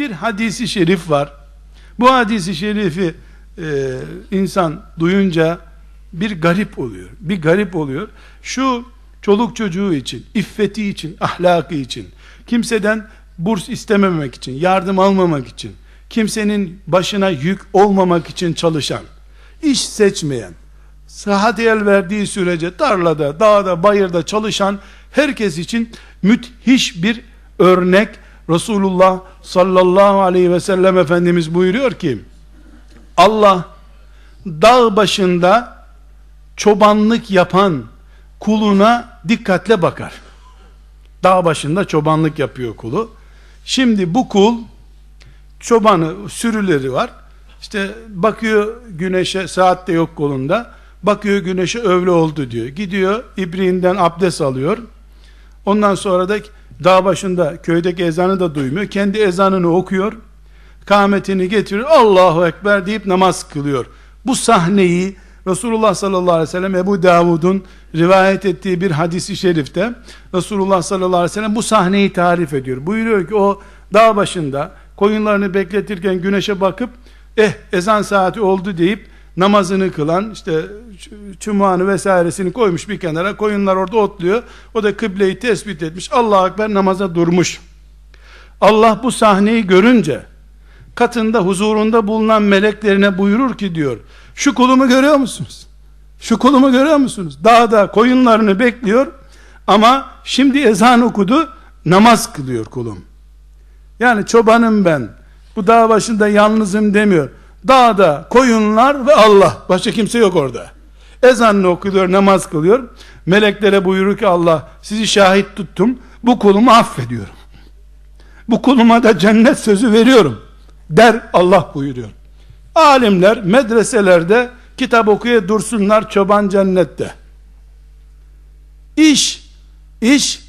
Bir hadisi şerif var. Bu hadisi şerifi e, insan duyunca bir garip oluyor. Bir garip oluyor. Şu çoluk çocuğu için, iffeti için, ahlakı için, kimseden burs istememek için, yardım almamak için, kimsenin başına yük olmamak için çalışan, iş seçmeyen, sıhhat el verdiği sürece tarlada, dağda, bayırda çalışan herkes için müthiş bir örnek Resulullah sallallahu aleyhi ve sellem Efendimiz buyuruyor ki Allah dağ başında çobanlık yapan kuluna dikkatle bakar. Dağ başında çobanlık yapıyor kulu. Şimdi bu kul çobanı sürüleri var. İşte bakıyor güneşe saat de yok kolunda. Bakıyor güneşe öğle oldu diyor. Gidiyor ibriğinden abdest alıyor. Ondan sonra da dağ başında köydeki ezanı da duymuyor. Kendi ezanını okuyor. Kametini getiriyor. Allahu Ekber deyip namaz kılıyor. Bu sahneyi Resulullah sallallahu aleyhi ve sellem Ebu Davud'un rivayet ettiği bir hadisi şerifte Resulullah sallallahu aleyhi ve sellem bu sahneyi tarif ediyor. Buyuruyor ki o dağ başında koyunlarını bekletirken güneşe bakıp eh ezan saati oldu deyip namazını kılan işte çumağını vesairesini koymuş bir kenara koyunlar orada otluyor. O da kıbleyi tespit etmiş. Allah Ekber namaza durmuş. Allah bu sahneyi görünce katında huzurunda bulunan meleklerine buyurur ki diyor şu kulumu görüyor musunuz? Şu kulumu görüyor musunuz? Dağda koyunlarını bekliyor. Ama şimdi ezan okudu namaz kılıyor kulum. Yani çobanım ben bu dağ başında yalnızım demiyor Dağda koyunlar ve Allah. Başka kimse yok orada. Ezanını okuyor, namaz kılıyor. Meleklere buyurur ki Allah sizi şahit tuttum. Bu kulumu affediyorum. Bu kuluma da cennet sözü veriyorum. Der Allah buyuruyor. Alimler medreselerde kitap okuya dursunlar çoban cennette. İş, iş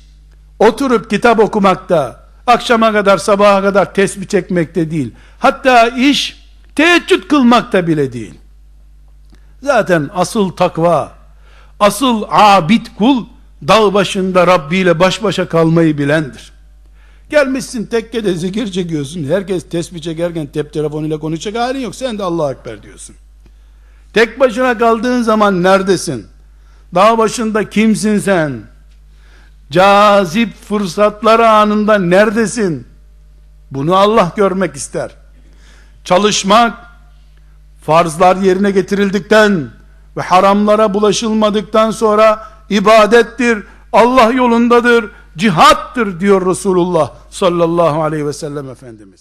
oturup kitap okumakta, akşama kadar sabaha kadar tesbih çekmekte değil. Hatta iş Teheccüd kılmakta bile değil. Zaten asıl takva, asıl abid kul, dağ başında Rabbi ile baş başa kalmayı bilendir. Gelmişsin tekkede zikir çekiyorsun. Herkes tesbih çekerken tep telefonuyla konuşacak halin yok. Sen de Allah Ekber diyorsun. Tek başına kaldığın zaman neredesin? Dağ başında kimsin sen? Cazip fırsatlar anında neredesin? Bunu Allah görmek ister çalışmak, farzlar yerine getirildikten ve haramlara bulaşılmadıktan sonra ibadettir, Allah yolundadır, cihattır diyor Resulullah sallallahu aleyhi ve sellem Efendimiz.